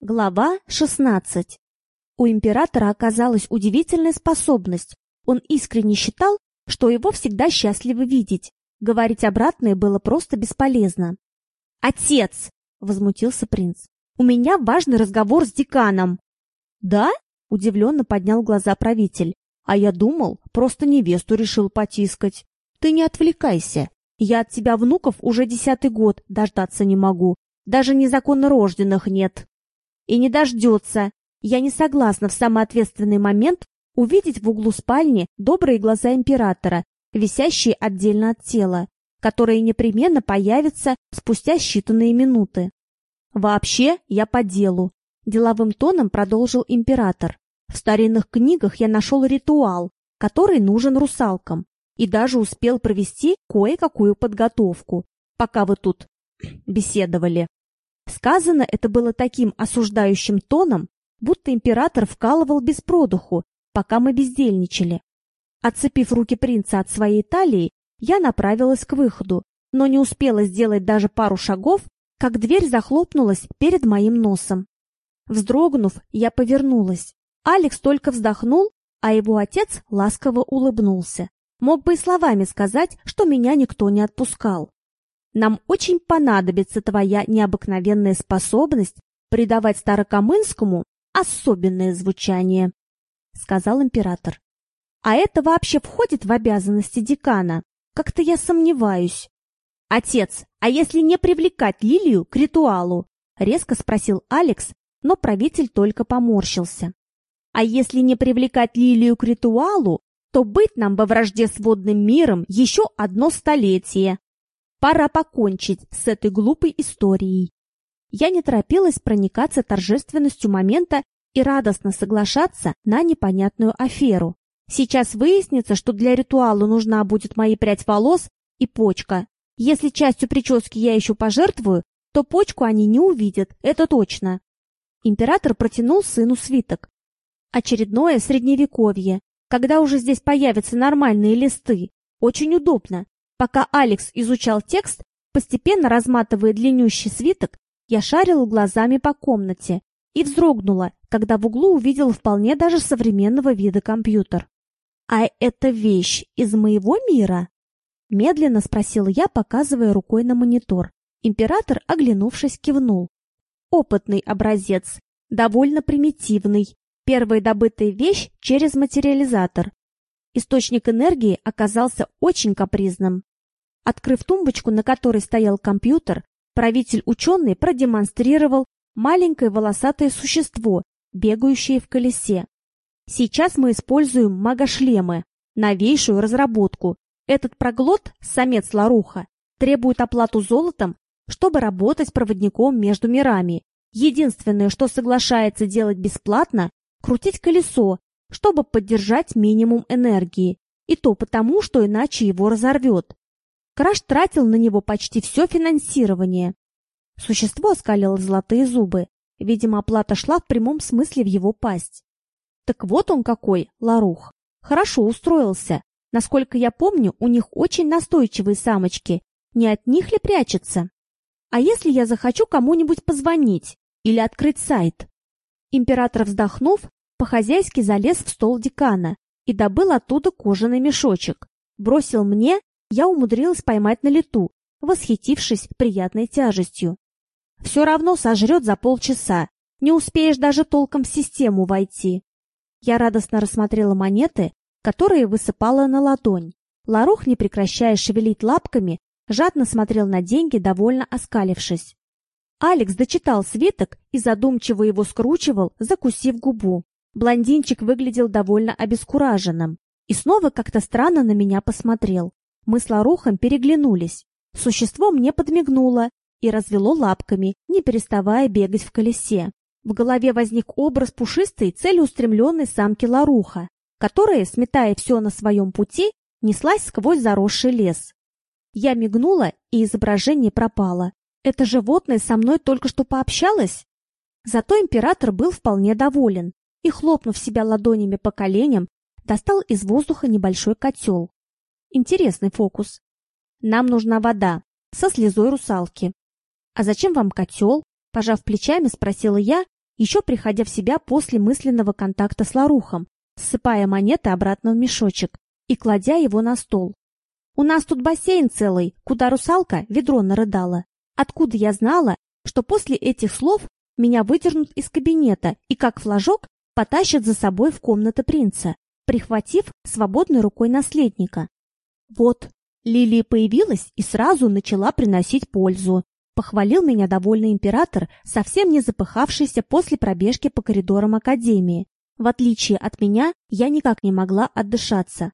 Глава 16. У императора оказалась удивительная способность. Он искренне считал, что его всегда счастливы видеть. Говорить обратное было просто бесполезно. «Отец!» — возмутился принц. «У меня важный разговор с деканом». «Да?» — удивленно поднял глаза правитель. «А я думал, просто невесту решил потискать. Ты не отвлекайся. Я от тебя внуков уже десятый год дождаться не могу. Даже незаконно рожденных нет» и не дождется. Я не согласна в самый ответственный момент увидеть в углу спальни добрые глаза императора, висящие отдельно от тела, которые непременно появятся спустя считанные минуты. Вообще, я по делу. Деловым тоном продолжил император. В старинных книгах я нашел ритуал, который нужен русалкам, и даже успел провести кое-какую подготовку, пока вы тут беседовали. Сказано это было таким осуждающим тоном, будто император вкалывал без продуху, пока мы бездельничали. Отцепив руки принца от своей талии, я направилась к выходу, но не успела сделать даже пару шагов, как дверь захлопнулась перед моим носом. Вздрогнув, я повернулась. Алекс только вздохнул, а его отец ласково улыбнулся. Мог бы и словами сказать, что меня никто не отпускал. Нам очень понадобится твоя необыкновенная способность придавать Старокамынскому особенное звучание, — сказал император. А это вообще входит в обязанности декана? Как-то я сомневаюсь. Отец, а если не привлекать Лилию к ритуалу? Резко спросил Алекс, но правитель только поморщился. А если не привлекать Лилию к ритуалу, то быть нам во вражде с водным миром еще одно столетие. Пора покончить с этой глупой историей. Я не торопилась проникаться торжественностью момента и радостно соглашаться на непонятную аферу. Сейчас выяснится, что для ритуала нужна будет моя прядь волос и почка. Если частью прически я еще пожертвую, то почку они не увидят, это точно. Император протянул сыну свиток. Очередное средневековье, когда уже здесь появятся нормальные листы. Очень удобно, Пока Алекс изучал текст, постепенно разматывая длиннющий свиток, я шарила глазами по комнате и вздрогнула, когда в углу увидела вполне даже современного вида компьютер. «А это вещь из моего мира?» Медленно спросила я, показывая рукой на монитор. Император, оглянувшись, кивнул. «Опытный образец, довольно примитивный. Первая добытая вещь через материализатор. Источник энергии оказался очень капризным. Открыв тумбочку, на которой стоял компьютер, правитель-ученый продемонстрировал маленькое волосатое существо, бегающее в колесе. Сейчас мы используем магошлемы, новейшую разработку. Этот проглот, самец Ларуха, требует оплату золотом, чтобы работать проводником между мирами. Единственное, что соглашается делать бесплатно, крутить колесо, чтобы поддержать минимум энергии. И то потому, что иначе его разорвет. Краш тратил на него почти все финансирование. Существо оскалило золотые зубы. Видимо, оплата шла в прямом смысле в его пасть. Так вот он какой, Ларух. Хорошо устроился. Насколько я помню, у них очень настойчивые самочки. Не от них ли прячется? А если я захочу кому-нибудь позвонить или открыть сайт? Император, вздохнув, по-хозяйски залез в стол декана и добыл оттуда кожаный мешочек. Бросил мне я умудрилась поймать на лету, восхитившись приятной тяжестью. Все равно сожрет за полчаса, не успеешь даже толком в систему войти. Я радостно рассмотрела монеты, которые высыпала на ладонь. Ларух, не прекращая шевелить лапками, жадно смотрел на деньги, довольно оскалившись. Алекс дочитал свиток и задумчиво его скручивал, закусив губу. Блондинчик выглядел довольно обескураженным и снова как-то странно на меня посмотрел. Мы с Ларухом переглянулись. Существо мне подмигнуло и развело лапками, не переставая бегать в колесе. В голове возник образ пушистой, целеустремленной самки Ларуха, которая, сметая все на своем пути, неслась сквозь заросший лес. Я мигнула, и изображение пропало. Это животное со мной только что пообщалось? Зато император был вполне доволен и, хлопнув себя ладонями по коленям, достал из воздуха небольшой котел. Интересный фокус. Нам нужна вода со слезой русалки. А зачем вам котел? Пожав плечами, спросила я еще приходя в себя после мысленного контакта с Ларухом, ссыпая монеты обратно в мешочек и кладя его на стол. У нас тут бассейн целый, куда русалка ведро нарыдала. Откуда я знала, что после этих слов меня выдернут из кабинета и как флажок потащат за собой в комнаты принца, прихватив свободной рукой наследника. Вот, Лилия появилась и сразу начала приносить пользу. Похвалил меня довольный император, совсем не запыхавшийся после пробежки по коридорам академии. В отличие от меня, я никак не могла отдышаться.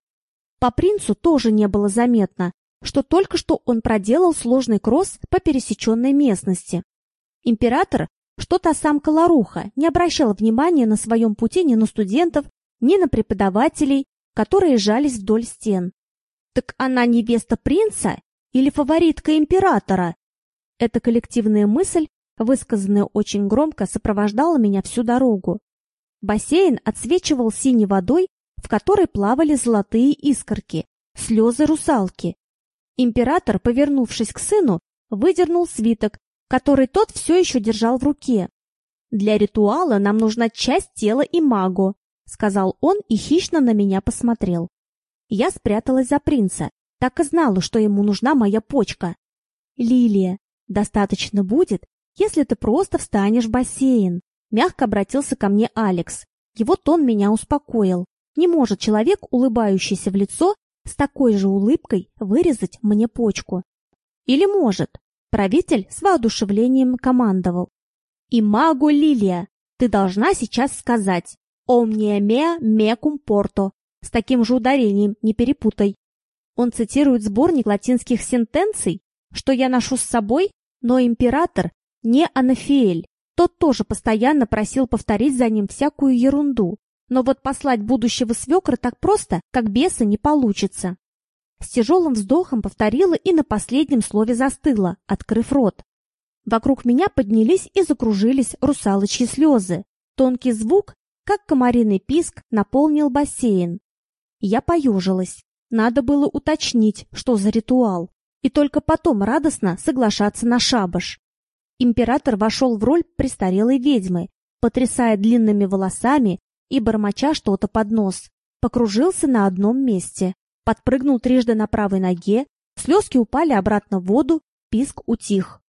По принцу тоже не было заметно, что только что он проделал сложный кросс по пересеченной местности. Император, что-то сам Колоруха, не обращал внимания на своем пути ни на студентов, ни на преподавателей, которые жались вдоль стен. Так она невеста принца или фаворитка императора? Эта коллективная мысль, высказанная очень громко, сопровождала меня всю дорогу. Бассейн отсвечивал синей водой, в которой плавали золотые искорки, слезы русалки. Император, повернувшись к сыну, выдернул свиток, который тот все еще держал в руке. «Для ритуала нам нужна часть тела и магу», — сказал он и хищно на меня посмотрел. Я спряталась за принца, так и знала, что ему нужна моя почка. «Лилия, Достаточно будет, если ты просто встанешь в бассейн. Мягко обратился ко мне Алекс. Его тон меня успокоил. Не может человек, улыбающийся в лицо, с такой же улыбкой вырезать мне почку. Или может. Правитель с воодушевлением командовал. И магу Лилия, ты должна сейчас сказать «Omnia mea mecum porto». С таким же ударением, не перепутай. Он цитирует сборник латинских сентенций, что я ношу с собой, но император не Анафиэль. Тот тоже постоянно просил повторить за ним всякую ерунду. Но вот послать будущего свекра так просто, как беса, не получится. С тяжелым вздохом повторила и на последнем слове застыла, открыв рот. Вокруг меня поднялись и закружились русалочьи слезы. Тонкий звук, как комариный писк, наполнил бассейн. Я поежилась. Надо было уточнить, что за ритуал и только потом радостно соглашаться на шабаш. Император вошел в роль престарелой ведьмы, потрясая длинными волосами и бормоча что-то под нос. Покружился на одном месте, подпрыгнул трижды на правой ноге, слезки упали обратно в воду, писк утих.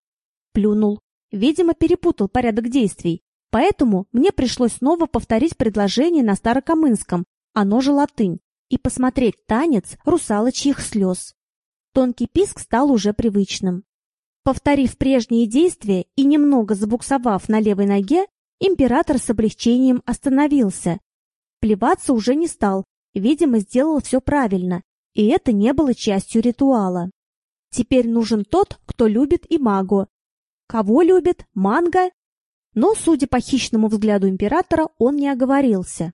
Плюнул. Видимо, перепутал порядок действий, поэтому мне пришлось снова повторить предложение на старокамынском, оно же латынь, и посмотреть танец русалочьих слез. Тонкий писк стал уже привычным. Повторив прежние действия и немного забуксовав на левой ноге, император с облегчением остановился. Плеваться уже не стал, видимо, сделал все правильно, и это не было частью ритуала. Теперь нужен тот, кто любит и магу. Кого любит? Манго? Но, судя по хищному взгляду императора, он не оговорился.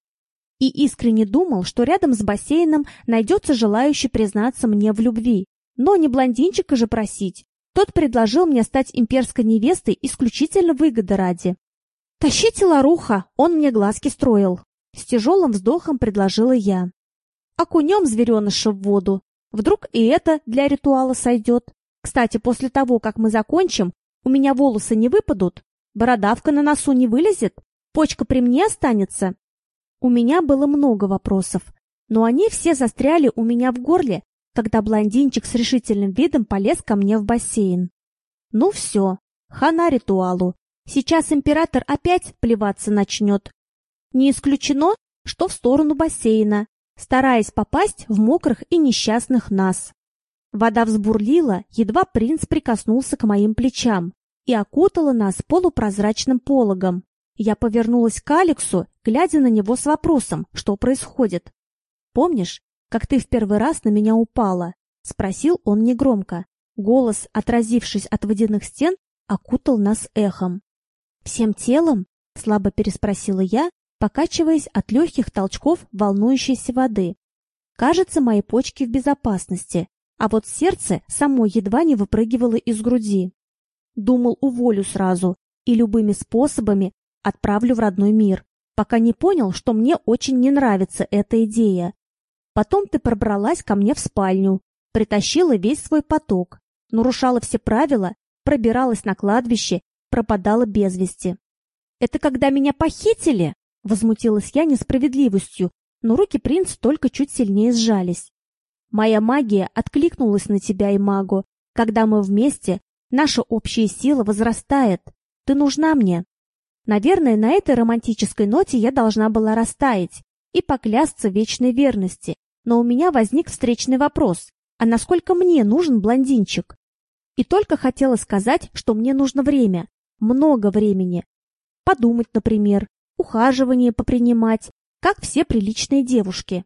И искренне думал, что рядом с бассейном найдется желающий признаться мне в любви. Но не блондинчика же просить. Тот предложил мне стать имперской невестой исключительно выгоды ради. «Тащите Ларуха, он мне глазки строил!» С тяжелым вздохом предложила я. «Окунем звереныша в воду. Вдруг и это для ритуала сойдет. Кстати, после того, как мы закончим, у меня волосы не выпадут, бородавка на носу не вылезет, почка при мне останется». У меня было много вопросов, но они все застряли у меня в горле когда блондинчик с решительным видом полез ко мне в бассейн. Ну все, хана ритуалу. Сейчас император опять плеваться начнет. Не исключено, что в сторону бассейна, стараясь попасть в мокрых и несчастных нас. Вода взбурлила, едва принц прикоснулся к моим плечам и окутала нас полупрозрачным пологом. Я повернулась к Алексу, глядя на него с вопросом, что происходит. Помнишь, как ты в первый раз на меня упала?» — спросил он негромко. Голос, отразившись от водяных стен, окутал нас эхом. «Всем телом?» — слабо переспросила я, покачиваясь от легких толчков волнующейся воды. «Кажется, мои почки в безопасности, а вот сердце само едва не выпрыгивало из груди. Думал, уволю сразу и любыми способами отправлю в родной мир, пока не понял, что мне очень не нравится эта идея. Потом ты пробралась ко мне в спальню, притащила весь свой поток, нарушала все правила, пробиралась на кладбище, пропадала без вести. Это когда меня похитили? Возмутилась я несправедливостью, но руки принца только чуть сильнее сжались. Моя магия откликнулась на тебя и магу. Когда мы вместе, наша общая сила возрастает. Ты нужна мне. Наверное, на этой романтической ноте я должна была растаять и поклясться вечной верности. Но у меня возник встречный вопрос. А насколько мне нужен блондинчик? И только хотела сказать, что мне нужно время. Много времени. Подумать, например, ухаживание попринимать, как все приличные девушки.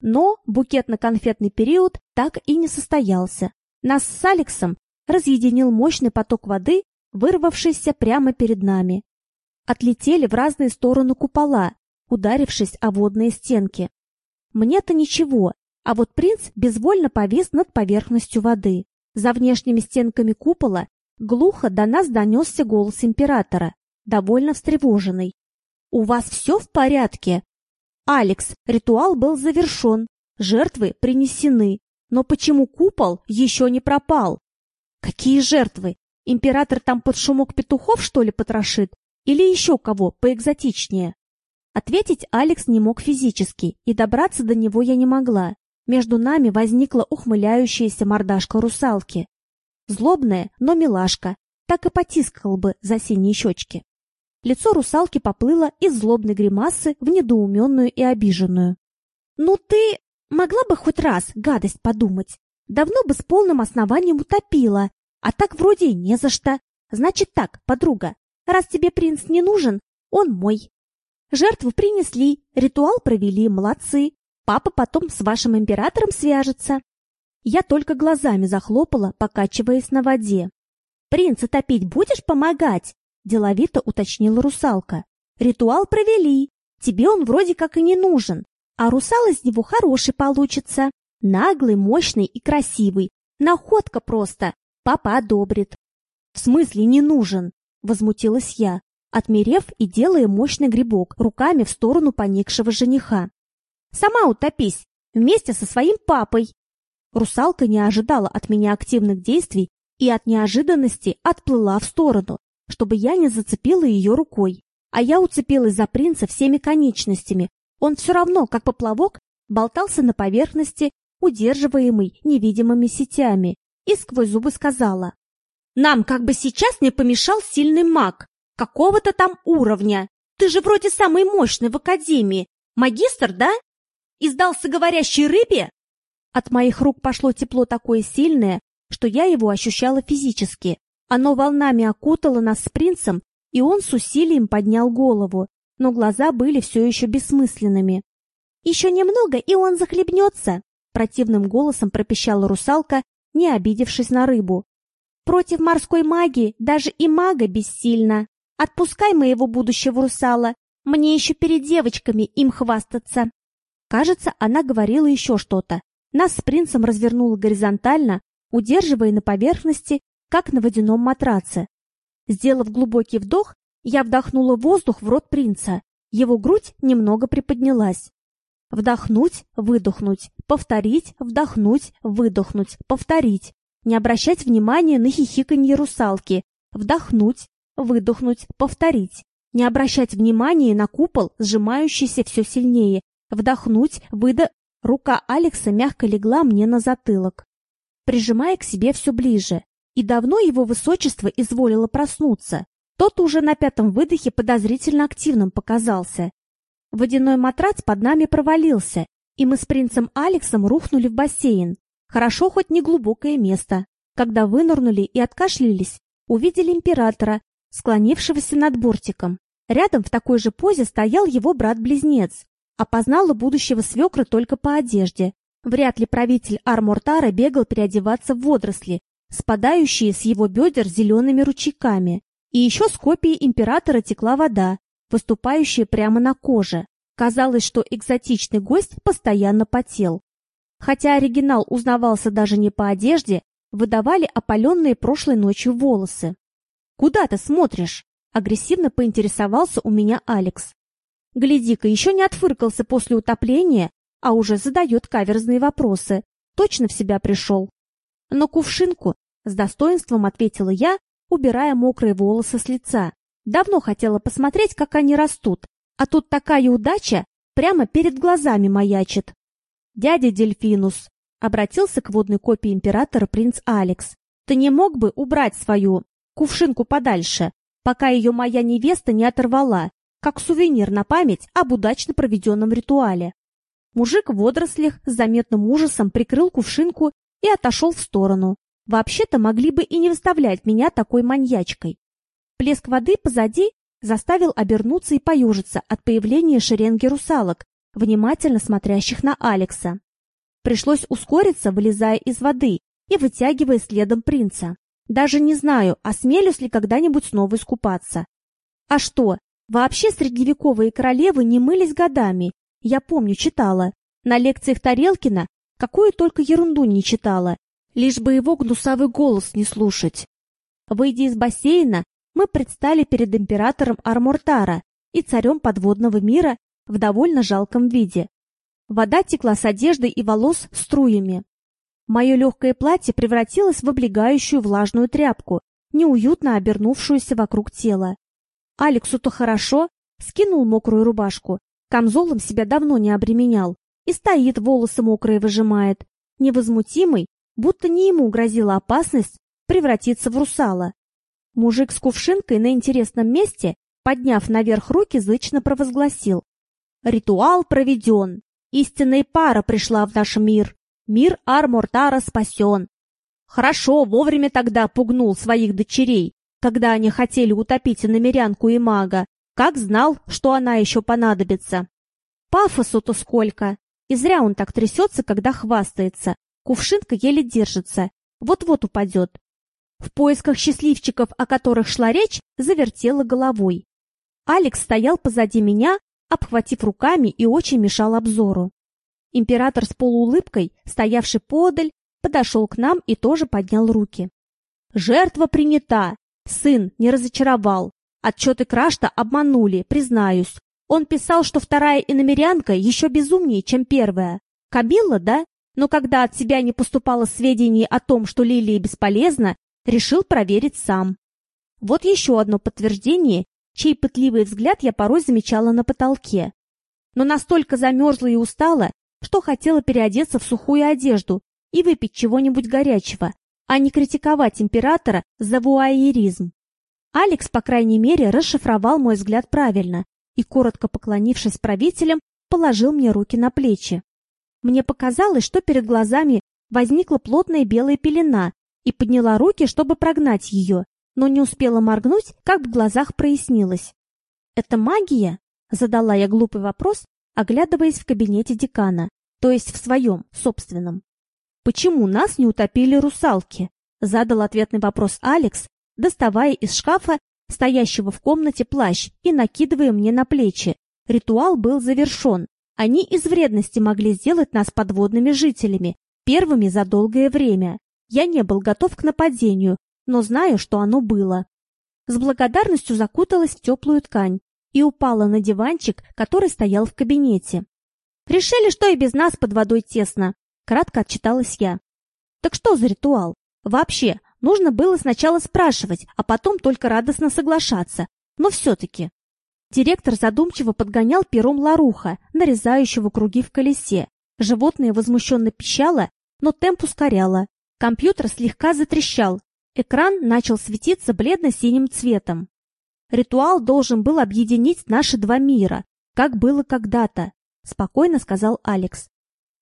Но букетно-конфетный период так и не состоялся. Нас с Алексом разъединил мощный поток воды, вырвавшийся прямо перед нами. Отлетели в разные стороны купола, ударившись о водные стенки. Мне-то ничего, а вот принц безвольно повис над поверхностью воды. За внешними стенками купола глухо до нас донесся голос императора, довольно встревоженный. «У вас все в порядке?» «Алекс, ритуал был завершен, жертвы принесены, но почему купол еще не пропал?» «Какие жертвы? Император там под шумок петухов, что ли, потрошит? Или еще кого поэкзотичнее?» Ответить Алекс не мог физически, и добраться до него я не могла. Между нами возникла ухмыляющаяся мордашка русалки. Злобная, но милашка, так и потискал бы за синие щечки. Лицо русалки поплыло из злобной гримасы в недоуменную и обиженную. «Ну ты могла бы хоть раз гадость подумать. Давно бы с полным основанием утопила, а так вроде и не за что. Значит так, подруга, раз тебе принц не нужен, он мой. Жертву принесли, ритуал провели, молодцы. Папа потом с вашим императором свяжется. Я только глазами захлопала, покачиваясь на воде. «Принца топить будешь помогать?» – деловито уточнила русалка. «Ритуал провели. Тебе он вроде как и не нужен. А русал из него хороший получится. Наглый, мощный и красивый. Находка просто. Папа одобрит». «В смысле не нужен?» – возмутилась я отмерев и делая мощный грибок руками в сторону поникшего жениха. «Сама утопись, вместе со своим папой!» Русалка не ожидала от меня активных действий и от неожиданности отплыла в сторону, чтобы я не зацепила ее рукой. А я уцепилась за принца всеми конечностями. Он все равно, как поплавок, болтался на поверхности, удерживаемый невидимыми сетями, и сквозь зубы сказала. «Нам как бы сейчас не помешал сильный маг какого-то там уровня. Ты же вроде самый мощный в академии. Магистр, да? Издался говорящей рыбе? От моих рук пошло тепло такое сильное, что я его ощущала физически. Оно волнами окутало нас с принцем, и он с усилием поднял голову, но глаза были все еще бессмысленными. «Еще немного, и он захлебнется!» Противным голосом пропищала русалка, не обидевшись на рыбу. «Против морской магии даже и мага бессильно!» Отпускай моего будущего русала. Мне еще перед девочками им хвастаться. Кажется, она говорила еще что-то. Нас с принцем развернуло горизонтально, удерживая на поверхности, как на водяном матраце. Сделав глубокий вдох, я вдохнула воздух в рот принца. Его грудь немного приподнялась. Вдохнуть, выдохнуть, повторить, вдохнуть, выдохнуть, повторить. Не обращать внимания на хихиканье русалки. Вдохнуть, выдохнуть, повторить. Не обращать внимания на купол, сжимающийся все сильнее. Вдохнуть, выда... Рука Алекса мягко легла мне на затылок, прижимая к себе все ближе. И давно его высочество изволило проснуться. Тот уже на пятом выдохе подозрительно активным показался. Водяной матрац под нами провалился, и мы с принцем Алексом рухнули в бассейн. Хорошо хоть не глубокое место. Когда вынырнули и откашлялись, увидели императора, склонившегося над бортиком. Рядом в такой же позе стоял его брат-близнец. Опознала будущего свекра только по одежде. Вряд ли правитель Армортара бегал переодеваться в водоросли, спадающие с его бедер зелеными ручейками. И еще с копии императора текла вода, выступающая прямо на коже. Казалось, что экзотичный гость постоянно потел. Хотя оригинал узнавался даже не по одежде, выдавали опаленные прошлой ночью волосы. «Куда ты смотришь?» — агрессивно поинтересовался у меня Алекс. «Гляди-ка, еще не отфыркался после утопления, а уже задает каверзные вопросы. Точно в себя пришел?» «На кувшинку», — с достоинством ответила я, убирая мокрые волосы с лица. Давно хотела посмотреть, как они растут, а тут такая удача прямо перед глазами маячит. Дядя Дельфинус, обратился к водной копии императора принц Алекс, ты не мог бы убрать свою кувшинку подальше, пока ее моя невеста не оторвала, как сувенир на память об удачно проведенном ритуале. Мужик в водорослях с заметным ужасом прикрыл кувшинку и отошел в сторону. Вообще-то могли бы и не выставлять меня такой маньячкой. Плеск воды позади заставил обернуться и поюжиться от появления шеренги русалок, внимательно смотрящих на Алекса. Пришлось ускориться, вылезая из воды и вытягивая следом принца. Даже не знаю, осмелюсь ли когда-нибудь снова искупаться. А что, вообще средневековые королевы не мылись годами, я помню, читала. На лекциях Тарелкина какую только ерунду не читала, лишь бы его гнусавый голос не слушать. Выйдя из бассейна, мы предстали перед императором Армортара и царем подводного мира в довольно жалком виде. Вода текла с одежды и волос струями. Мое легкое платье превратилось в облегающую влажную тряпку, неуютно обернувшуюся вокруг тела. Алексу-то хорошо, скинул мокрую рубашку, камзолом себя давно не обременял, и стоит, волосы мокрые выжимает, невозмутимый, будто не ему грозила опасность превратиться в русала. Мужик с кувшинкой на интересном месте, подняв наверх руки, зычно провозгласил. «Ритуал проведен. Истинная пара пришла в наш мир. Мир Армортара спасен. Хорошо, вовремя тогда пугнул своих дочерей, когда они хотели утопить намерянку и мага, как знал, что она еще понадобится. Пафосу-то сколько! И зря он так трясется, когда хвастается. Кувшинка еле держится, вот-вот упадет. В поисках счастливчиков, о которых шла речь, завертела головой. Алекс стоял позади меня, обхватив руками и очень мешал обзору. Император с полуулыбкой, стоявший подаль, подошел к нам и тоже поднял руки. Жертва принята. Сын не разочаровал. Отчеты Крашта обманули, признаюсь. Он писал, что вторая иномерянка еще безумнее, чем первая. Камилла, да? Но когда от себя не поступало сведений о том, что Лилия бесполезна, решил проверить сам. Вот еще одно подтверждение, чей пытливый взгляд я порой замечала на потолке. Но настолько замерзла и устала, что хотела переодеться в сухую одежду и выпить чего-нибудь горячего, а не критиковать императора за вуайеризм. Алекс, по крайней мере, расшифровал мой взгляд правильно и, коротко поклонившись правителям, положил мне руки на плечи. Мне показалось, что перед глазами возникла плотная белая пелена и подняла руки, чтобы прогнать ее, но не успела моргнуть, как в глазах прояснилось. «Это магия?» — задала я глупый вопрос, оглядываясь в кабинете декана то есть в своем, собственном. «Почему нас не утопили русалки?» — задал ответный вопрос Алекс, доставая из шкафа стоящего в комнате плащ и накидывая мне на плечи. Ритуал был завершен. Они из вредности могли сделать нас подводными жителями, первыми за долгое время. Я не был готов к нападению, но знаю, что оно было. С благодарностью закуталась в теплую ткань и упала на диванчик, который стоял в кабинете. Решили, что и без нас под водой тесно. Кратко отчиталась я. Так что за ритуал? Вообще, нужно было сначала спрашивать, а потом только радостно соглашаться. Но все-таки. Директор задумчиво подгонял пером ларуха, нарезающего круги в колесе. Животное возмущенно пищало, но темп ускоряло. Компьютер слегка затрещал. Экран начал светиться бледно-синим цветом. Ритуал должен был объединить наши два мира, как было когда-то спокойно сказал Алекс.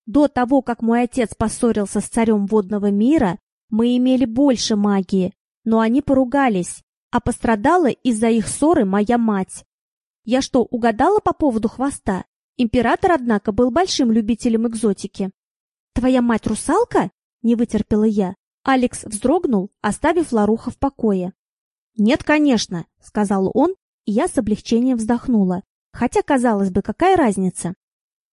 До того, как мой отец поссорился с царем водного мира, мы имели больше магии, но они поругались, а пострадала из-за их ссоры моя мать. Я что, угадала по поводу хвоста? Император, однако, был большим любителем экзотики. Твоя мать русалка? Не вытерпела я. Алекс вздрогнул, оставив Ларуха в покое. Нет, конечно, сказал он, и я с облегчением вздохнула. Хотя, казалось бы, какая разница?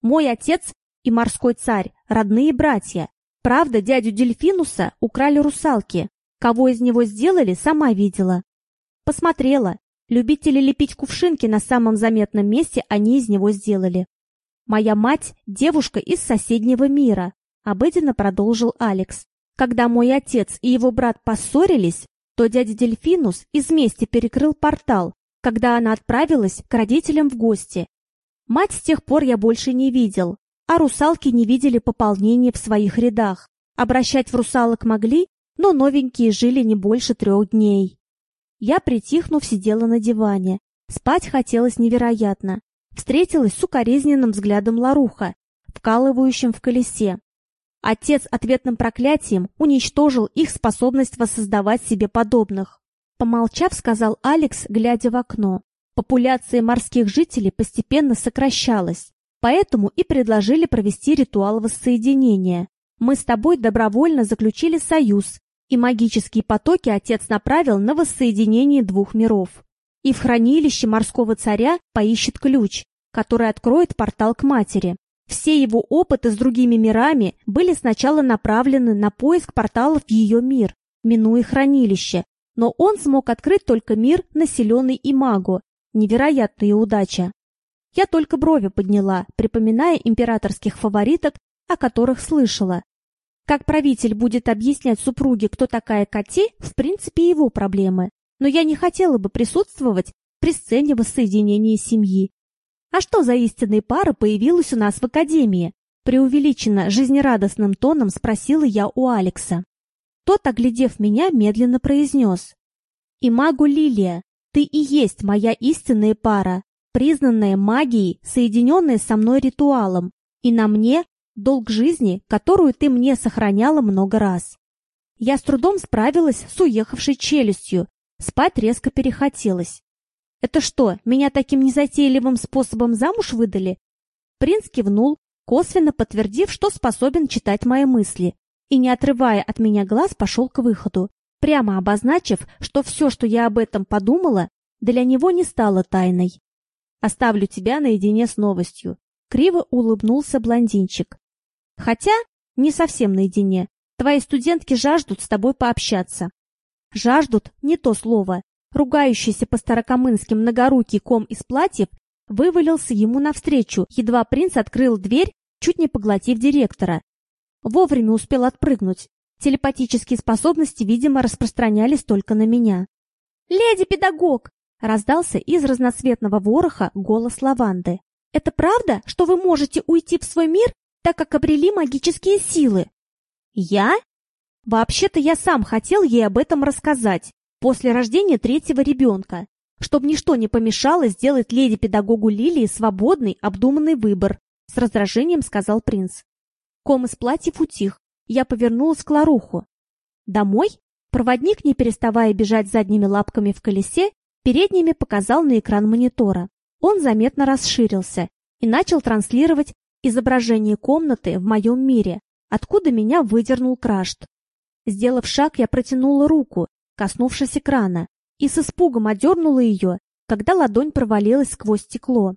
Мой отец и морской царь – родные братья. Правда, дядю Дельфинуса украли русалки. Кого из него сделали, сама видела. Посмотрела. Любители лепить кувшинки на самом заметном месте они из него сделали. Моя мать – девушка из соседнего мира, обыденно продолжил Алекс. Когда мой отец и его брат поссорились, то дядя Дельфинус из мести перекрыл портал, когда она отправилась к родителям в гости. Мать с тех пор я больше не видел, а русалки не видели пополнения в своих рядах. Обращать в русалок могли, но новенькие жили не больше трех дней. Я, притихнув, сидела на диване. Спать хотелось невероятно. Встретилась с укоризненным взглядом Ларуха, вкалывающим в колесе. Отец ответным проклятием уничтожил их способность воссоздавать себе подобных. Помолчав, сказал Алекс, глядя в окно. Популяция морских жителей постепенно сокращалась, поэтому и предложили провести ритуал воссоединения. Мы с тобой добровольно заключили союз, и магические потоки отец направил на воссоединение двух миров. И в хранилище морского царя поищет ключ, который откроет портал к матери. Все его опыты с другими мирами были сначала направлены на поиск порталов в ее мир, минуя хранилище, но он смог открыть только мир, населенный Имаго. Невероятная удача. Я только брови подняла, припоминая императорских фавориток, о которых слышала. Как правитель будет объяснять супруге, кто такая Кати, в принципе, его проблемы. Но я не хотела бы присутствовать при сцене воссоединения семьи. А что за истинная пара появилась у нас в академии? Преувеличенно жизнерадостным тоном спросила я у Алекса. Тот, оглядев меня, медленно произнес. «Имагу Лилия, ты и есть моя истинная пара, признанная магией, соединенная со мной ритуалом, и на мне долг жизни, которую ты мне сохраняла много раз». Я с трудом справилась с уехавшей челюстью, спать резко перехотелось. Это что, меня таким незатейливым способом замуж выдали? Принц кивнул, косвенно подтвердив, что способен читать мои мысли, и, не отрывая от меня глаз, пошел к выходу, прямо обозначив, что все, что я об этом подумала, для него не стало тайной. «Оставлю тебя наедине с новостью», — криво улыбнулся блондинчик. «Хотя не совсем наедине. Твои студентки жаждут с тобой пообщаться». «Жаждут» — не то слово. Ругающийся по-старокомынски многорукий ком из платьев вывалился ему навстречу, едва принц открыл дверь, чуть не поглотив директора. Вовремя успел отпрыгнуть. Телепатические способности, видимо, распространялись только на меня. «Леди-педагог!» — раздался из разноцветного вороха голос лаванды. «Это правда, что вы можете уйти в свой мир, так как обрели магические силы?» «Я?» «Вообще-то я сам хотел ей об этом рассказать, после рождения третьего ребенка, чтобы ничто не помешало сделать леди-педагогу Лилии свободный, обдуманный выбор, с раздражением сказал принц. Ком из платьев утих, я повернулась к Ларуху. Домой? Проводник, не переставая бежать задними лапками в колесе, передними показал на экран монитора. Он заметно расширился и начал транслировать изображение комнаты в моем мире, откуда меня выдернул Крашт. Сделав шаг, я протянула руку коснувшись экрана, и с испугом одернула ее, когда ладонь провалилась сквозь стекло.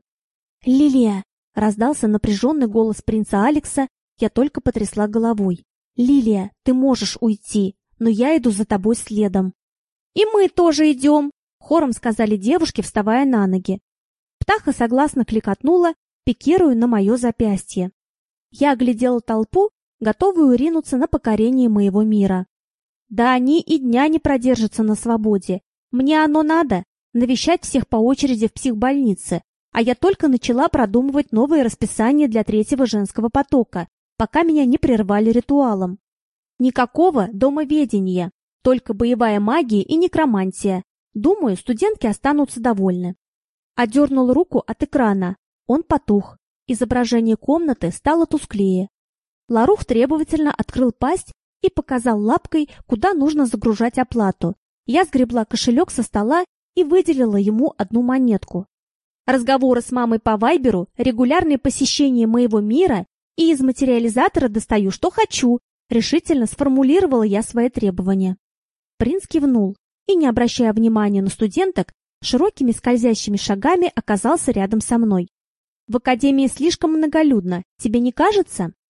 «Лилия!» — раздался напряженный голос принца Алекса, я только потрясла головой. «Лилия, ты можешь уйти, но я иду за тобой следом». «И мы тоже идем!» — хором сказали девушки, вставая на ноги. Птаха согласно кликотнула, пикируя на мое запястье. Я оглядела толпу, готовую ринуться на покорение моего мира. Да они и дня не продержатся на свободе. Мне оно надо — навещать всех по очереди в психбольнице, а я только начала продумывать новые расписания для третьего женского потока, пока меня не прервали ритуалом. Никакого домоведения, только боевая магия и некромантия. Думаю, студентки останутся довольны. Одернул руку от экрана. Он потух. Изображение комнаты стало тусклее. Ларух требовательно открыл пасть и показал лапкой, куда нужно загружать оплату. Я сгребла кошелек со стола и выделила ему одну монетку. Разговоры с мамой по Вайберу, регулярные посещения моего мира и из материализатора достаю, что хочу, решительно сформулировала я свои требования. Принц кивнул и, не обращая внимания на студенток, широкими скользящими шагами оказался рядом со мной. В академии слишком многолюдно, тебе не кажется? —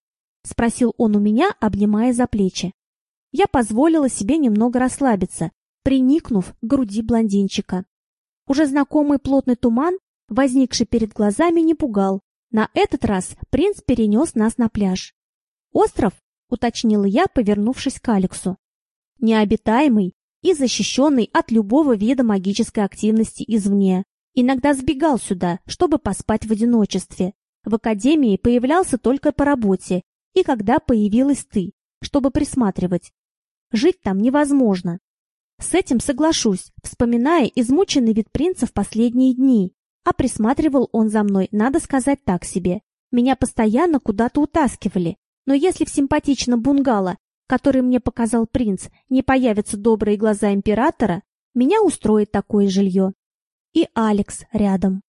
спросил он у меня, обнимая за плечи. Я позволила себе немного расслабиться, приникнув к груди блондинчика. Уже знакомый плотный туман, возникший перед глазами, не пугал. На этот раз принц перенес нас на пляж. «Остров?» — уточнила я, повернувшись к Алексу. «Необитаемый», и защищенный от любого вида магической активности извне. Иногда сбегал сюда, чтобы поспать в одиночестве. В академии появлялся только по работе, и когда появилась ты, чтобы присматривать. Жить там невозможно. С этим соглашусь, вспоминая измученный вид принца в последние дни. А присматривал он за мной, надо сказать так себе. Меня постоянно куда-то утаскивали. Но если в симпатичном бунгало, который мне показал принц, не появятся добрые глаза императора, меня устроит такое жилье. И Алекс рядом.